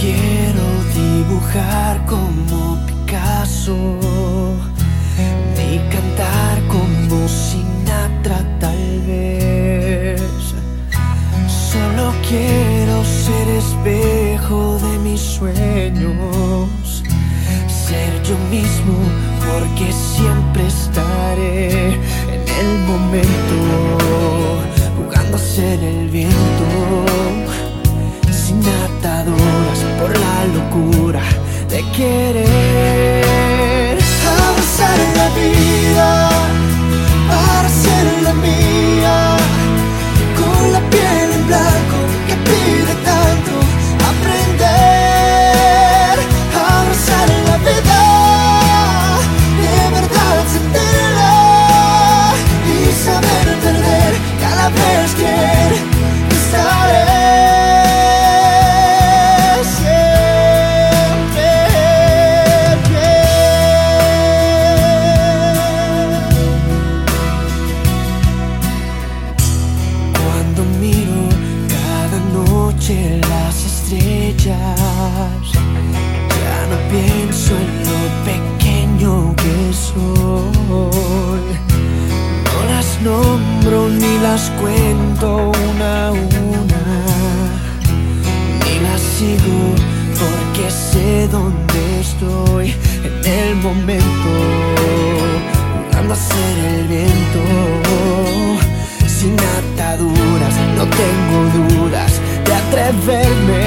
quiero dibujar como Picasso, ni cantar como Sinatra tal vez. Solo quiero ser espejo de mis sueños, ser yo mismo porque siempre estaré en el momento, querer en la vida para ser la mía, con la piel en blanco que pide tanto aprender. Abrazar la vida, de verdad sentirla y saber perder cada vez que ya no pienso en lo pequeño que soy. No las nombro ni las cuento una a una, ni las sigo porque sé dónde estoy en el momento, jugando a ser el viento, sin ataduras, no tengo dudas de atreverme